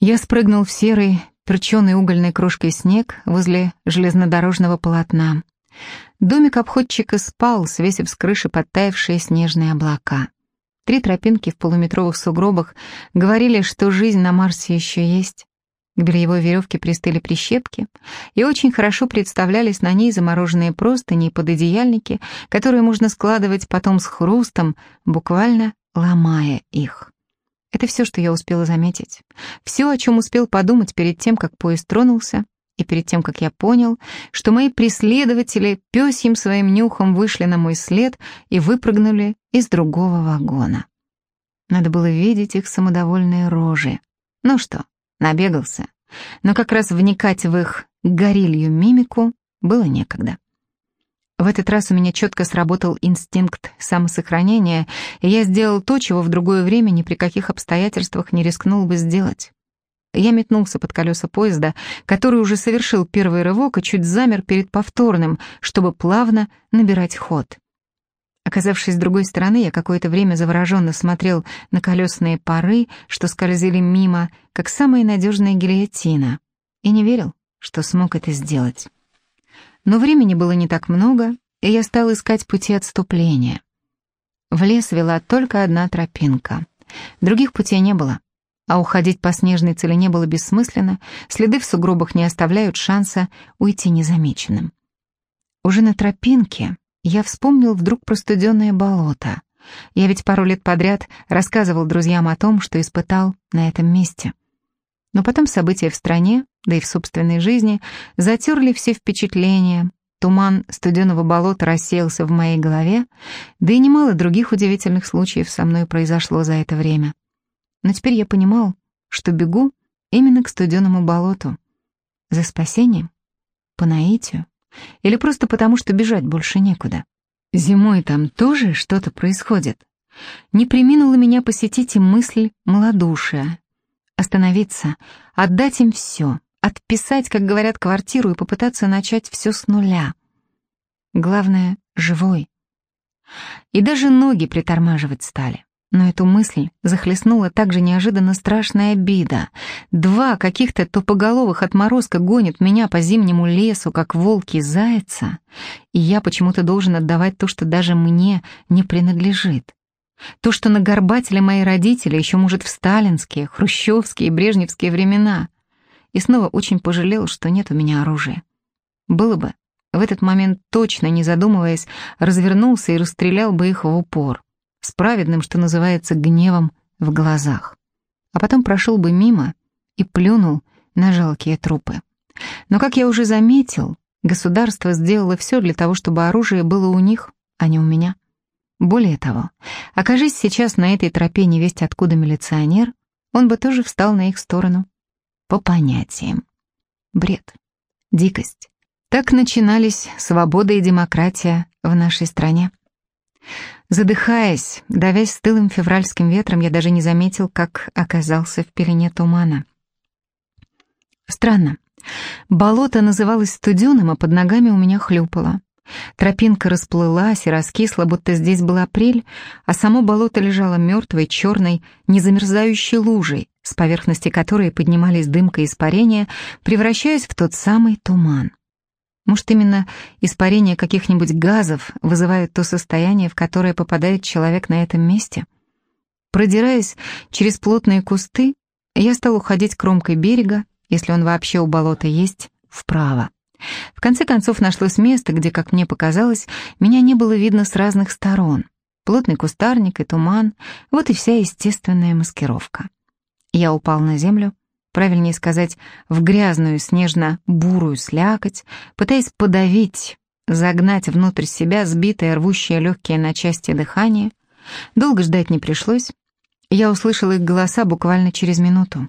Я спрыгнул в серый, перченый угольной крошкой снег возле железнодорожного полотна. Домик обходчика спал, свесив с крыши подтаявшие снежные облака. Три тропинки в полуметровых сугробах говорили, что жизнь на Марсе еще есть. К бельевой веревке пристыли прищепки, и очень хорошо представлялись на ней замороженные простыни и пододеяльники, которые можно складывать потом с хрустом, буквально ломая их. Это все, что я успела заметить. Все, о чем успел подумать перед тем, как поезд тронулся, и перед тем, как я понял, что мои преследователи пёсьим своим нюхом вышли на мой след и выпрыгнули из другого вагона. Надо было видеть их самодовольные рожи. Ну что, набегался. Но как раз вникать в их горилью мимику было некогда. В этот раз у меня четко сработал инстинкт самосохранения, и я сделал то, чего в другое время ни при каких обстоятельствах не рискнул бы сделать. Я метнулся под колеса поезда, который уже совершил первый рывок и чуть замер перед повторным, чтобы плавно набирать ход. Оказавшись с другой стороны, я какое-то время завороженно смотрел на колесные пары, что скользили мимо, как самая надежная гильотина, и не верил, что смог это сделать. Но времени было не так много, и я стал искать пути отступления. В лес вела только одна тропинка. Других путей не было, а уходить по снежной целине было бессмысленно, следы в сугробах не оставляют шанса уйти незамеченным. Уже на тропинке я вспомнил вдруг про студенное болото. Я ведь пару лет подряд рассказывал друзьям о том, что испытал на этом месте. Но потом события в стране, да и в собственной жизни, затерли все впечатления, туман студеного болота рассеялся в моей голове, да и немало других удивительных случаев со мной произошло за это время. Но теперь я понимал, что бегу именно к студеному болоту. За спасением? По наитию? Или просто потому, что бежать больше некуда? Зимой там тоже что-то происходит. Не приминула меня посетить и мысль малодушия, Остановиться, отдать им все, отписать, как говорят, квартиру и попытаться начать все с нуля. Главное — живой. И даже ноги притормаживать стали. Но эту мысль захлестнула также неожиданно страшная обида. Два каких-то тупоголовых отморозка гонят меня по зимнему лесу, как волки зайца, и я почему-то должен отдавать то, что даже мне не принадлежит. То, что нагорбатили мои родители еще, может, в сталинские, хрущевские брежневские времена. И снова очень пожалел, что нет у меня оружия. Было бы, в этот момент точно, не задумываясь, развернулся и расстрелял бы их в упор, с праведным, что называется, гневом в глазах. А потом прошел бы мимо и плюнул на жалкие трупы. Но, как я уже заметил, государство сделало все для того, чтобы оружие было у них, а не у меня. Более того, окажись сейчас на этой тропе невесть откуда милиционер, он бы тоже встал на их сторону. По понятиям. Бред. Дикость. Так начинались свобода и демократия в нашей стране. Задыхаясь, давясь стылым февральским ветром, я даже не заметил, как оказался в пелене тумана. Странно. Болото называлось студеным, а под ногами у меня хлюпало. Тропинка расплылась и раскисла, будто здесь был апрель, а само болото лежало мертвой, черной, незамерзающей лужей, с поверхности которой поднимались дымка и испарения, превращаясь в тот самый туман. Может, именно испарение каких-нибудь газов вызывает то состояние, в которое попадает человек на этом месте? Продираясь через плотные кусты, я стал уходить кромкой берега, если он вообще у болота есть, вправо. В конце концов нашлось место, где, как мне показалось, меня не было видно с разных сторон. Плотный кустарник и туман — вот и вся естественная маскировка. Я упал на землю, правильнее сказать, в грязную снежно-бурую слякоть, пытаясь подавить, загнать внутрь себя сбитое, рвущее легкие на части дыхание. Долго ждать не пришлось. Я услышал их голоса буквально через минуту.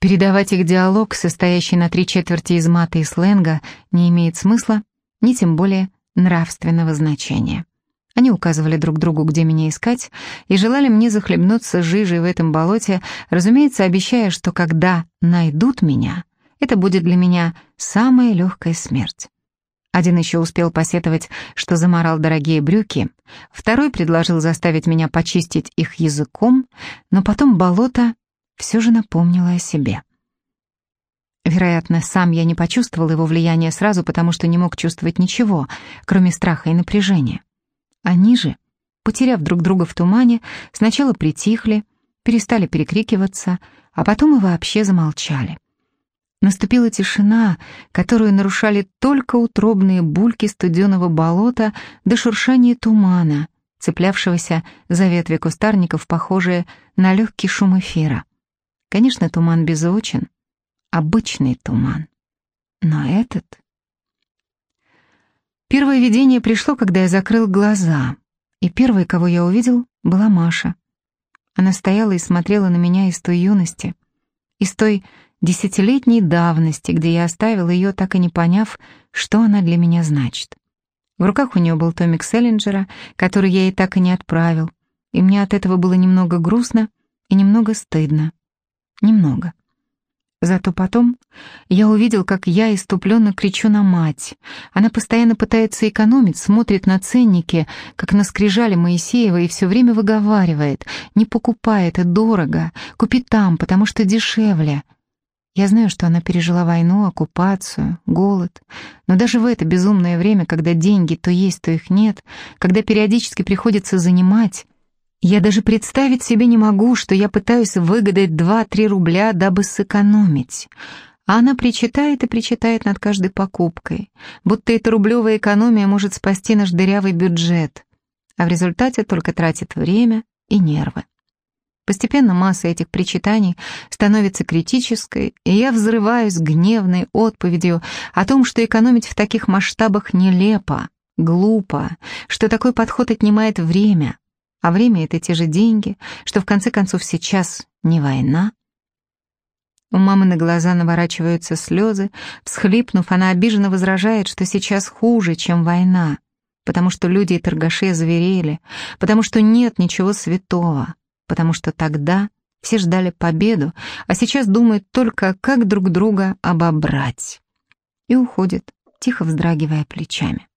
Передавать их диалог, состоящий на три четверти из мата и сленга, не имеет смысла, ни тем более нравственного значения. Они указывали друг другу, где меня искать, и желали мне захлебнуться жижей в этом болоте, разумеется, обещая, что когда найдут меня, это будет для меня самая легкая смерть. Один еще успел посетовать, что заморал дорогие брюки, второй предложил заставить меня почистить их языком, но потом болото все же напомнила о себе. Вероятно, сам я не почувствовал его влияния сразу, потому что не мог чувствовать ничего, кроме страха и напряжения. Они же, потеряв друг друга в тумане, сначала притихли, перестали перекрикиваться, а потом и вообще замолчали. Наступила тишина, которую нарушали только утробные бульки студеного болота до шуршания тумана, цеплявшегося за ветви кустарников, похожие на легкий шум эфира. Конечно, туман беззвучен, обычный туман. Но этот... Первое видение пришло, когда я закрыл глаза, и первой, кого я увидел, была Маша. Она стояла и смотрела на меня из той юности, из той десятилетней давности, где я оставил ее, так и не поняв, что она для меня значит. В руках у нее был томик Селлинджера, который я ей так и не отправил, и мне от этого было немного грустно и немного стыдно. Немного. Зато потом я увидел, как я иступленно кричу на мать. Она постоянно пытается экономить, смотрит на ценники, как на скрижали Моисеева, и все время выговаривает. «Не покупай, это дорого. Купи там, потому что дешевле». Я знаю, что она пережила войну, оккупацию, голод. Но даже в это безумное время, когда деньги то есть, то их нет, когда периодически приходится занимать, я даже представить себе не могу, что я пытаюсь выгадать 2-3 рубля, дабы сэкономить. А она причитает и причитает над каждой покупкой, будто эта рублевая экономия может спасти наш дырявый бюджет, а в результате только тратит время и нервы. Постепенно масса этих причитаний становится критической, и я взрываюсь гневной отповедью о том, что экономить в таких масштабах нелепо, глупо, что такой подход отнимает время, а время — это те же деньги, что в конце концов сейчас не война. У мамы на глаза наворачиваются слезы, всхлипнув, она обиженно возражает, что сейчас хуже, чем война, потому что люди и торгаши зверели, потому что нет ничего святого потому что тогда все ждали победу, а сейчас думают только, как друг друга обобрать. И уходит, тихо вздрагивая плечами.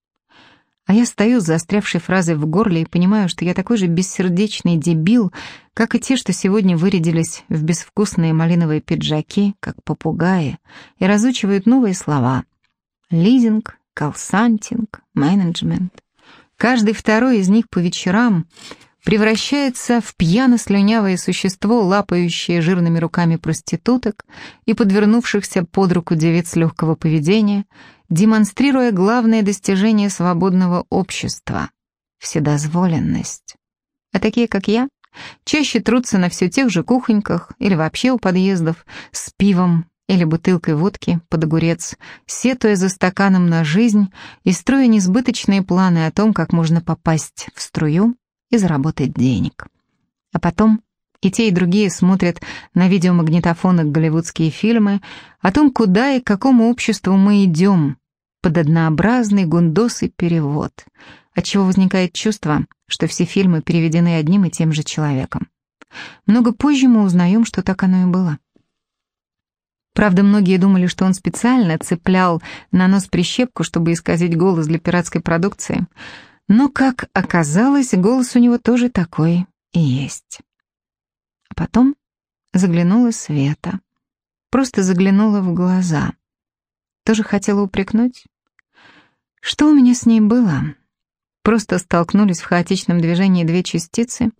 А я стою с застрявшей фразой в горле и понимаю, что я такой же бессердечный дебил, как и те, что сегодня вырядились в безвкусные малиновые пиджаки, как попугаи, и разучивают новые слова. Лизинг, колсантинг, менеджмент. Каждый второй из них по вечерам превращается в пьяно-слюнявое существо, лапающее жирными руками проституток и подвернувшихся под руку девиц легкого поведения, демонстрируя главное достижение свободного общества — вседозволенность. А такие, как я, чаще трутся на все тех же кухоньках или вообще у подъездов с пивом или бутылкой водки под огурец, сетуя за стаканом на жизнь и строя несбыточные планы о том, как можно попасть в струю и заработать денег. А потом и те, и другие смотрят на видеомагнитофонах голливудские фильмы о том, куда и к какому обществу мы идем, под однообразный гундосый перевод, отчего возникает чувство, что все фильмы переведены одним и тем же человеком. Много позже мы узнаем, что так оно и было. Правда, многие думали, что он специально цеплял на нос прищепку, чтобы исказить голос для пиратской продукции — но, как оказалось, голос у него тоже такой и есть. Потом заглянула Света. Просто заглянула в глаза. Тоже хотела упрекнуть? Что у меня с ней было? Просто столкнулись в хаотичном движении две частицы,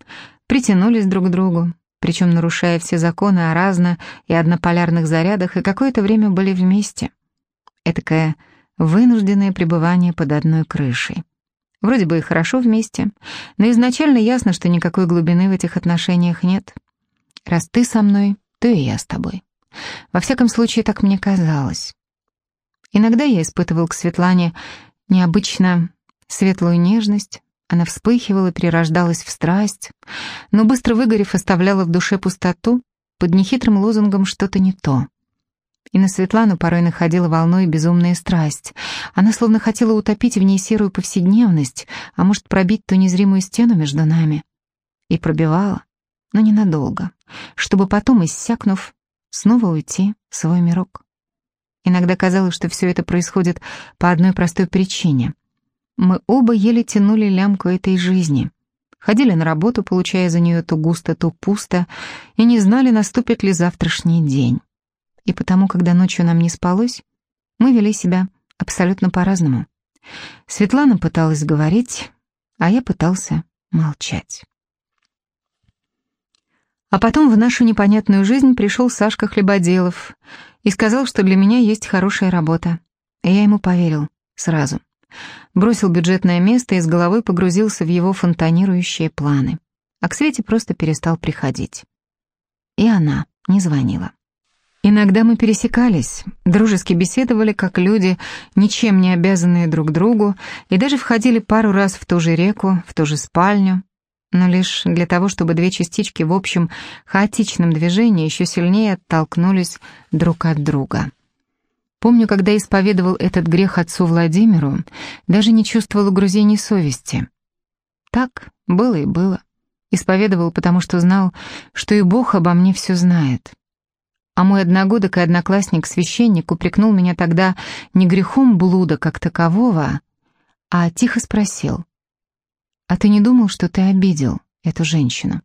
притянулись друг к другу, причем нарушая все законы о разно- и однополярных зарядах, и какое-то время были вместе. Этакое вынужденное пребывание под одной крышей. Вроде бы и хорошо вместе, но изначально ясно, что никакой глубины в этих отношениях нет. Раз ты со мной, то и я с тобой. Во всяком случае, так мне казалось. Иногда я испытывал к Светлане необычно светлую нежность, она вспыхивала, перерождалась в страсть, но быстро выгорев, оставляла в душе пустоту под нехитрым лозунгом «что-то не то». И на Светлану порой находила волной безумная страсть. Она словно хотела утопить в ней серую повседневность, а может пробить ту незримую стену между нами. И пробивала, но ненадолго, чтобы потом, иссякнув, снова уйти в свой мирок. Иногда казалось, что все это происходит по одной простой причине. Мы оба еле тянули лямку этой жизни. ходили на работу, получая за нее то густо, то пусто, и не знали, наступит ли завтрашний день. И потому, когда ночью нам не спалось, мы вели себя абсолютно по-разному. Светлана пыталась говорить, а я пытался молчать. А потом в нашу непонятную жизнь пришел Сашка Хлебоделов и сказал, что для меня есть хорошая работа. И я ему поверил сразу бросил бюджетное место и с головой погрузился в его фонтанирующие планы. А к Свете просто перестал приходить. И она не звонила. Иногда мы пересекались, дружески беседовали, как люди, ничем не обязанные друг другу, и даже входили пару раз в ту же реку, в ту же спальню, но лишь для того, чтобы две частички в общем хаотичном движении еще сильнее оттолкнулись друг от друга. Помню, когда исповедовал этот грех отцу Владимиру, даже не чувствовал угрызений совести. Так было и было. Исповедовал, потому что знал, что и Бог обо мне все знает. А мой одногодок и одноклассник-священник упрекнул меня тогда не грехом блуда как такового, а тихо спросил, «А ты не думал, что ты обидел эту женщину?»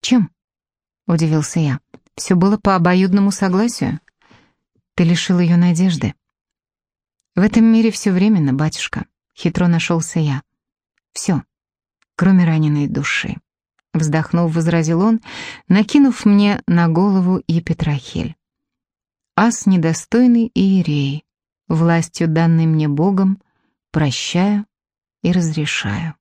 «Чем?» — удивился я. «Все было по обоюдному согласию». Ты лишил ее надежды. В этом мире все временно, батюшка. Хитро нашелся я. Все, кроме раненой души. Вздохнув, возразил он, накинув мне на голову и Петрахель. Ас недостойный Иерей, властью данной мне Богом, прощаю и разрешаю.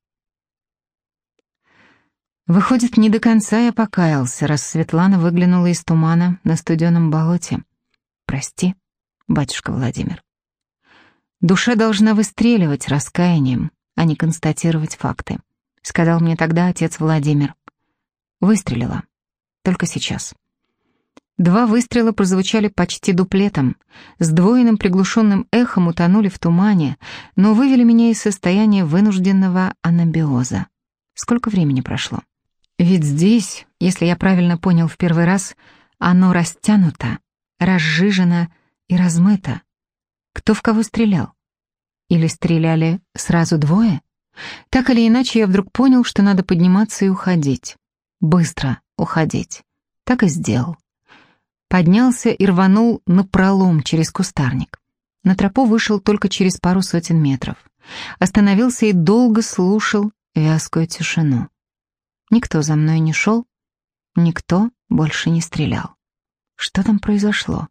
Выходит, не до конца я покаялся, раз Светлана выглянула из тумана на студеном болоте. Прости, батюшка Владимир. Душа должна выстреливать раскаянием, а не констатировать факты, сказал мне тогда отец Владимир. Выстрелила. Только сейчас. Два выстрела прозвучали почти дуплетом, с двойным приглушенным эхом утонули в тумане, но вывели меня из состояния вынужденного анабиоза. Сколько времени прошло? Ведь здесь, если я правильно понял в первый раз, оно растянуто, разжижена и размыта. Кто в кого стрелял? Или стреляли сразу двое? Так или иначе, я вдруг понял, что надо подниматься и уходить. Быстро уходить. Так и сделал. Поднялся и рванул на пролом через кустарник. На тропу вышел только через пару сотен метров. Остановился и долго слушал вязкую тишину. Никто за мной не шел, никто больше не стрелял. Что там произошло?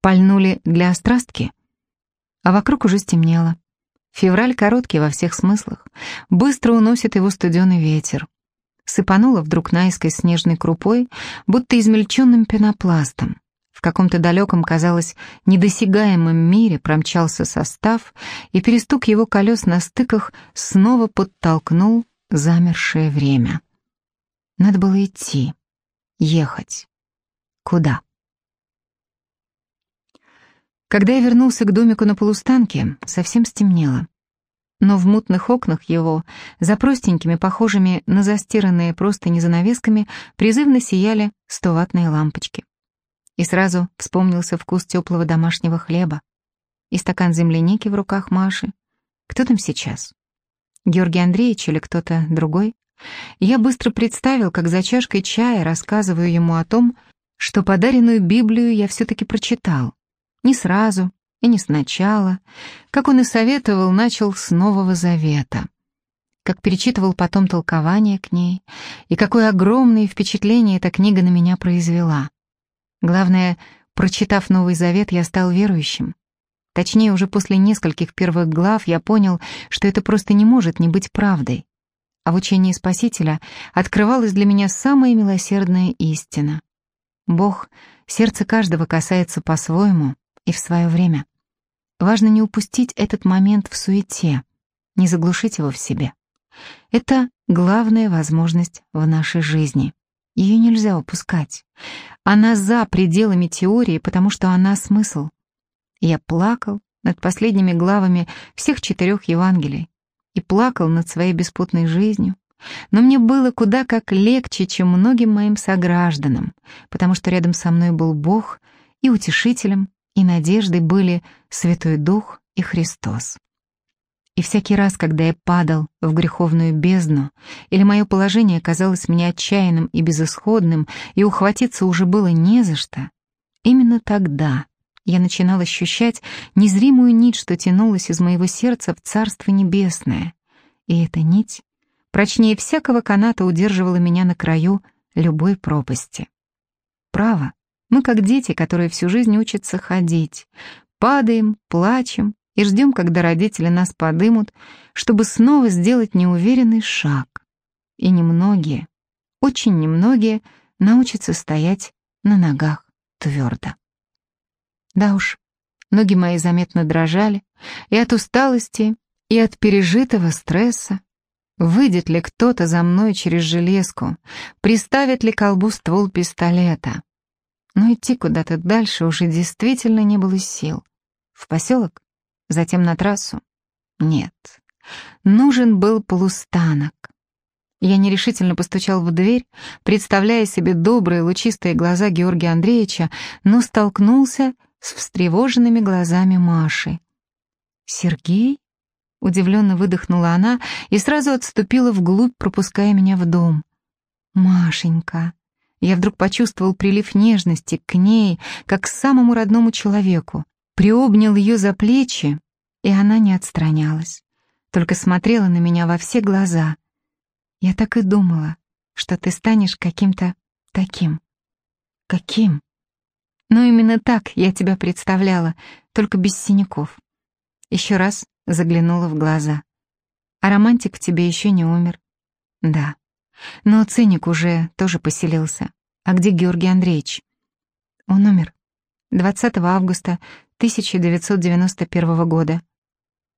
Пальнули для острастки? А вокруг уже стемнело. Февраль короткий во всех смыслах. Быстро уносит его студеный ветер. Сыпануло вдруг наискось снежной крупой, будто измельченным пенопластом. В каком-то далеком, казалось, недосягаемом мире промчался состав, и перестук его колес на стыках снова подтолкнул замершее время. Надо было идти, ехать. Куда? Когда я вернулся к домику на полустанке, совсем стемнело. Но в мутных окнах его, за простенькими, похожими на застиранные простыни занавесками, призывно сияли стоватные лампочки. И сразу вспомнился вкус теплого домашнего хлеба и стакан земляники в руках Маши. Кто там сейчас? Георгий Андреевич или кто-то другой? Я быстро представил, как за чашкой чая рассказываю ему о том, что подаренную Библию я все-таки прочитал, не сразу и не сначала. Как он и советовал, начал с Нового Завета. Как перечитывал потом толкование к ней, и какое огромное впечатление эта книга на меня произвела. Главное, прочитав Новый Завет, я стал верующим. Точнее, уже после нескольких первых глав я понял, что это просто не может не быть правдой. А в учении Спасителя открывалась для меня самая милосердная истина. Бог сердце каждого касается по-своему, и в свое время. Важно не упустить этот момент в суете, не заглушить его в себе. Это главная возможность в нашей жизни. Ее нельзя упускать. Она за пределами теории, потому что она смысл. Я плакал над последними главами всех четырех Евангелий и плакал над своей беспутной жизнью, но мне было куда как легче, чем многим моим согражданам, потому что рядом со мной был Бог и утешителем, и надеждой были Святой Дух и Христос. И всякий раз, когда я падал в греховную бездну, или мое положение казалось мне отчаянным и безысходным, и ухватиться уже было не за что, именно тогда я начинал ощущать незримую нить, что тянулась из моего сердца в Царство Небесное. И эта нить прочнее всякого каната удерживала меня на краю любой пропасти. Право, мы как дети, которые всю жизнь учатся ходить. Падаем, плачем и ждем, когда родители нас подымут, чтобы снова сделать неуверенный шаг. И немногие, очень немногие научатся стоять на ногах твердо. Да уж, ноги мои заметно дрожали и от усталости, и от пережитого стресса. Выйдет ли кто-то за мной через железку, приставит ли колбу ствол пистолета. Но идти куда-то дальше уже действительно не было сил. В поселок? Затем на трассу? Нет. Нужен был полустанок. Я нерешительно постучал в дверь, представляя себе добрые лучистые глаза Георгия Андреевича, но столкнулся с встревоженными глазами Маши. «Сергей?» — удивленно выдохнула она и сразу отступила вглубь, пропуская меня в дом. «Машенька!» Я вдруг почувствовал прилив нежности к ней, как к самому родному человеку. Приобнял ее за плечи, и она не отстранялась, только смотрела на меня во все глаза. Я так и думала, что ты станешь каким-то таким. Каким? Но именно так я тебя представляла, только без синяков. Еще раз заглянула в глаза. А романтик в тебе еще не умер. Да. Но циник уже тоже поселился. А где Георгий Андреевич? Он умер 20 августа 1991 года.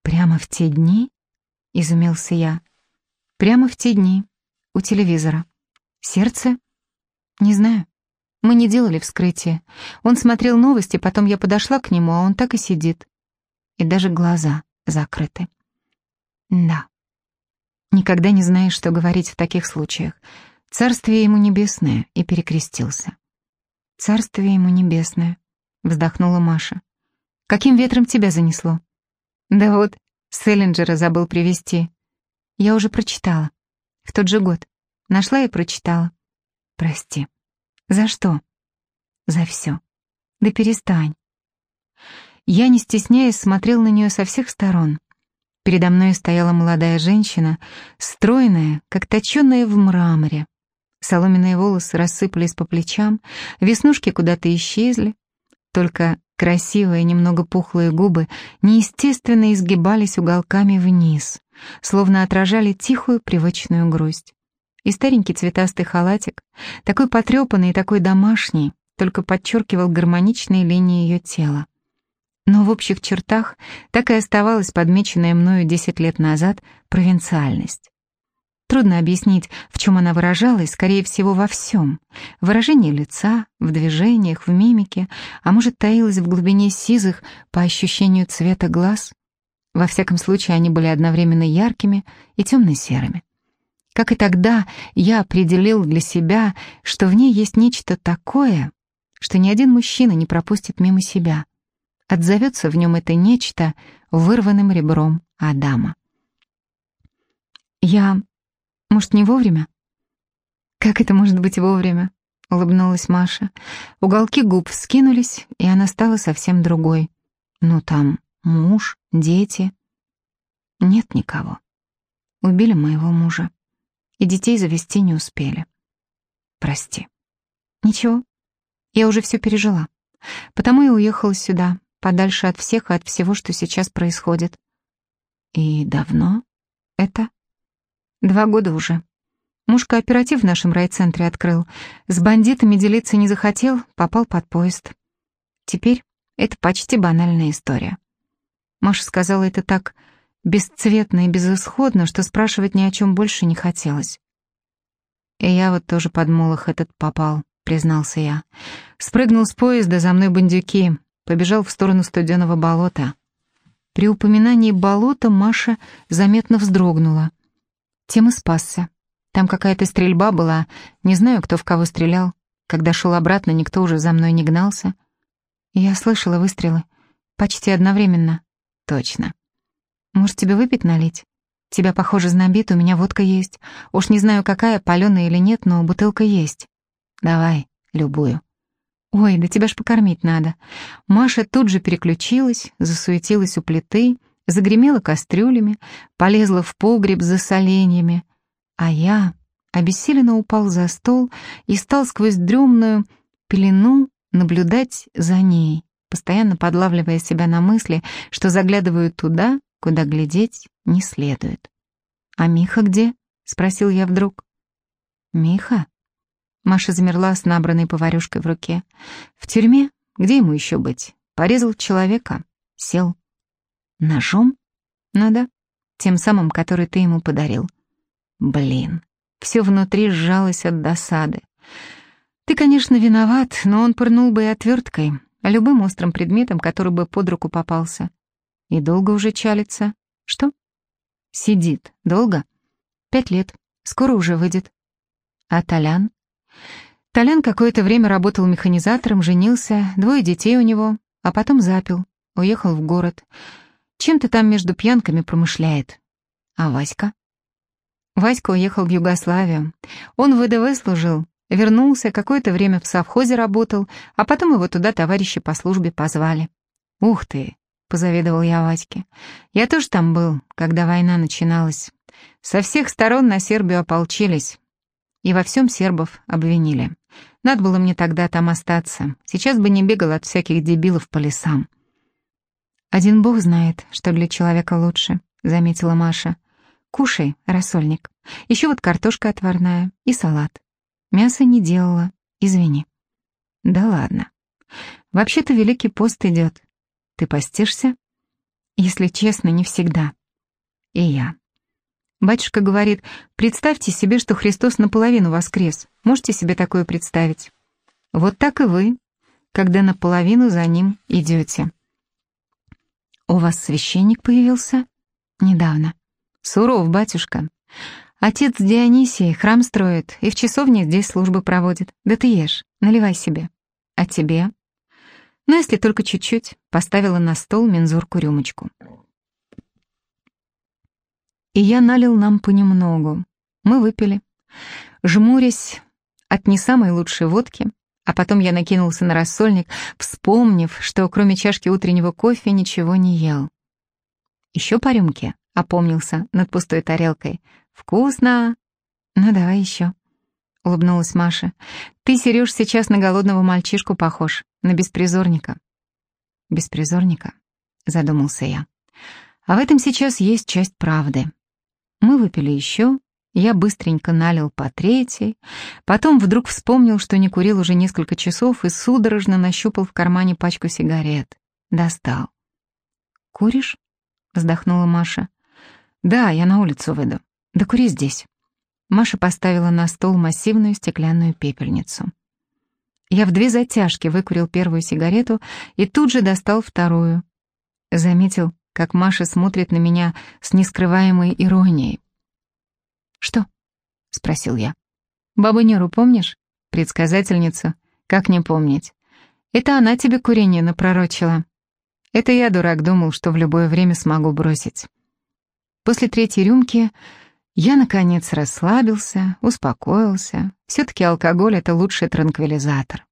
Прямо в те дни? Изумился я. Прямо в те дни. У телевизора. Сердце? Не знаю. Мы не делали вскрытие. Он смотрел новости, потом я подошла к нему, а он так и сидит. И даже глаза закрыты. Да. Никогда не знаешь, что говорить в таких случаях. Царствие ему небесное, и перекрестился. Царствие ему небесное, вздохнула Маша. Каким ветром тебя занесло? Да вот, Селлинджера забыл привезти. Я уже прочитала. В тот же год. Нашла и прочитала. Прости. За что? За все. Да перестань. Я, не стесняясь, смотрел на нее со всех сторон. Передо мной стояла молодая женщина, стройная, как точенная в мраморе. Соломенные волосы рассыпались по плечам, веснушки куда-то исчезли. Только красивые, немного пухлые губы неестественно изгибались уголками вниз, словно отражали тихую привычную грусть. И старенький цветастый халатик, такой потрепанный и такой домашний, только подчеркивал гармоничные линии ее тела. Но в общих чертах так и оставалась подмеченная мною десять лет назад провинциальность. Трудно объяснить, в чем она выражалась, скорее всего, во всем. В выражении лица, в движениях, в мимике, а может, таилась в глубине сизых по ощущению цвета глаз. Во всяком случае, они были одновременно яркими и темно-серыми. Как и тогда, я определил для себя, что в ней есть нечто такое, что ни один мужчина не пропустит мимо себя. Отзовется в нем это нечто вырванным ребром Адама. Я... Может, не вовремя? Как это может быть вовремя? Улыбнулась Маша. Уголки губ скинулись, и она стала совсем другой. Ну там муж, дети. Нет никого. Убили моего мужа и детей завести не успели. Прости. Ничего, я уже все пережила. Потому и уехала сюда, подальше от всех и от всего, что сейчас происходит. И давно это? Два года уже. Муж кооператив в нашем райцентре открыл. С бандитами делиться не захотел, попал под поезд. Теперь это почти банальная история. Маша сказала это так бесцветно и безысходно, что спрашивать ни о чем больше не хотелось. «И я вот тоже под молох этот попал», — признался я. Спрыгнул с поезда, за мной бандюки, побежал в сторону студеного болота. При упоминании болота Маша заметно вздрогнула. Тем и спасся. Там какая-то стрельба была, не знаю, кто в кого стрелял. Когда шел обратно, никто уже за мной не гнался. Я слышала выстрелы. Почти одновременно. Точно. Может, тебе выпить налить? Тебя, похоже, знобит, у меня водка есть. Уж не знаю, какая, паленая или нет, но бутылка есть. Давай, любую. Ой, да тебя ж покормить надо. Маша тут же переключилась, засуетилась у плиты, загремела кастрюлями, полезла в погреб за соленьями. А я обессиленно упал за стол и стал сквозь дремную пелену наблюдать за ней, постоянно подлавливая себя на мысли, что заглядываю туда, куда глядеть не следует. «А Миха где?» — спросил я вдруг. «Миха?» Маша замерла с набранной поварюшкой в руке. «В тюрьме? Где ему еще быть? Порезал человека. Сел. Ножом? Ну да, тем самым, который ты ему подарил. Блин, все внутри сжалось от досады. Ты, конечно, виноват, но он пырнул бы и отверткой, любым острым предметом, который бы под руку попался. И долго уже чалится. Что? Сидит. Долго? Пять лет. Скоро уже выйдет. А Толян? Толян какое-то время работал механизатором, женился, двое детей у него, а потом запил, уехал в город. Чем-то там между пьянками промышляет. А Васька? Васька уехал в Югославию. Он в ВДВ служил, вернулся, какое-то время в совхозе работал, а потом его туда товарищи по службе позвали. Ух ты, — позавидовал я Ваське. «Я тоже там был, когда война начиналась. Со всех сторон на Сербию ополчились. И во всем сербов обвинили. Надо было мне тогда там остаться. Сейчас бы не бегал от всяких дебилов по лесам». «Один бог знает, что для человека лучше», — заметила Маша. «Кушай, рассольник. Еще вот картошка отварная и салат. Мясо не делала, извини». «Да ладно. Вообще-то Великий пост идет. Ты постишься? Если честно, не всегда. И я. Батюшка говорит, представьте себе, что Христос наполовину воскрес. Можете себе такое представить? Вот так и вы, когда наполовину за ним идете. У вас священник появился? Недавно. Суров, батюшка. Отец Дионисий храм строит и в часовне здесь службы проводит. Да ты ешь, наливай себе. А тебе? Но если только чуть-чуть, поставила на стол мензурку рюмочку. И я налил нам понемногу. Мы выпили. Жмурясь от не самой лучшей водки, а потом я накинулся на рассольник, вспомнив, что кроме чашки утреннего кофе ничего не ел. «Еще по рюмке», — опомнился над пустой тарелкой. «Вкусно!» «Ну, давай еще», — улыбнулась Маша. «Ты, Сереж, сейчас на голодного мальчишку похож. На беспризорника. Беспризорника, задумался я. А в этом сейчас есть часть правды. Мы выпили еще, я быстренько налил по третьей, потом вдруг вспомнил, что не курил уже несколько часов и судорожно нащупал в кармане пачку сигарет. Достал. «Куришь?» — вздохнула Маша. «Да, я на улицу выйду. Да кури здесь». Маша поставила на стол массивную стеклянную пепельницу. Я в две затяжки выкурил первую сигарету и тут же достал вторую. Заметил, как Маша смотрит на меня с нескрываемой иронией. «Что?» — спросил я. «Бабу Неру помнишь? Предсказательницу? Как не помнить? Это она тебе курение напророчила. Это я, дурак, думал, что в любое время смогу бросить». После третьей рюмки я, наконец, расслабился, успокоился. Все-таки алкоголь — это лучший транквилизатор.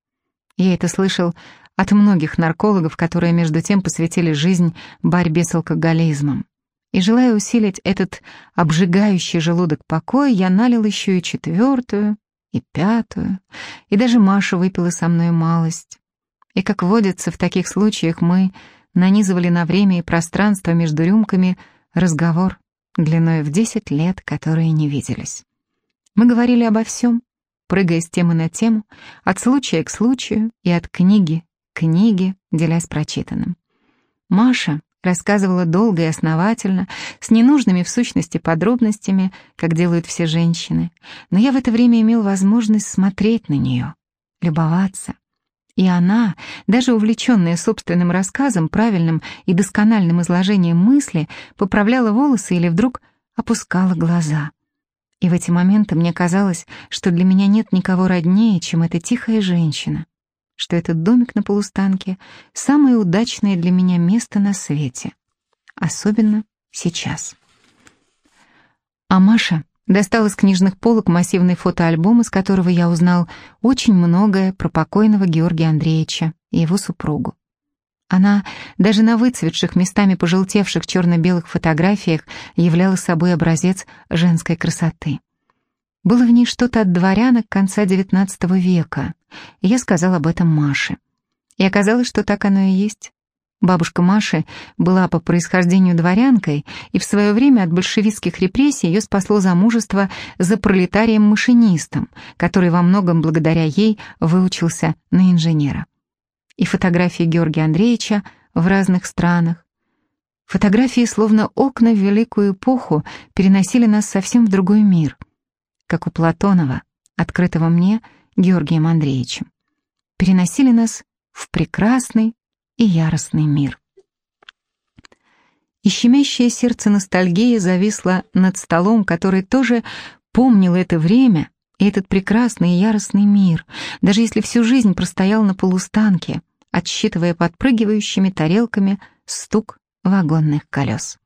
Я это слышал от многих наркологов, которые между тем посвятили жизнь борьбе с алкоголизмом. И желая усилить этот обжигающий желудок покой, я налил еще и четвертую, и пятую, и даже Маша выпила со мной малость. И, как водится, в таких случаях мы нанизывали на время и пространство между рюмками разговор длиной в десять лет, которые не виделись. Мы говорили обо всем, прыгая с темы на тему, от случая к случаю и от книги к книге, делясь прочитанным. Маша рассказывала долго и основательно, с ненужными в сущности подробностями, как делают все женщины, но я в это время имел возможность смотреть на нее, любоваться, и она, даже увлеченная собственным рассказом, правильным и доскональным изложением мысли, поправляла волосы или вдруг опускала глаза. И в эти моменты мне казалось, что для меня нет никого роднее, чем эта тихая женщина, что этот домик на полустанке — самое удачное для меня место на свете, особенно сейчас. А Маша достал из книжных полок массивный фотоальбом, из которого я узнал очень многое про покойного Георгия Андреевича и его супругу. Она даже на выцветших, местами пожелтевших черно-белых фотографиях являла собой образец женской красоты. Было в ней что-то от дворянок конца XIX века, и я сказал об этом Маше. И оказалось, что так оно и есть. Бабушка Маши была по происхождению дворянкой, и в свое время от большевистских репрессий ее спасло замужество за пролетарием-машинистом, который во многом благодаря ей выучился на инженера. И фотографии Георгия Андреевича в разных странах. Фотографии, словно окна в великую эпоху, переносили нас совсем в другой мир, как у Платонова, открытого мне Георгием Андреевичем. Переносили нас в прекрасный, и яростный мир. И щемящее сердце ностальгии зависло над столом, который тоже помнил это время и этот прекрасный и яростный мир, даже если всю жизнь простоял на полустанке, отсчитывая подпрыгивающими тарелками стук вагонных колес.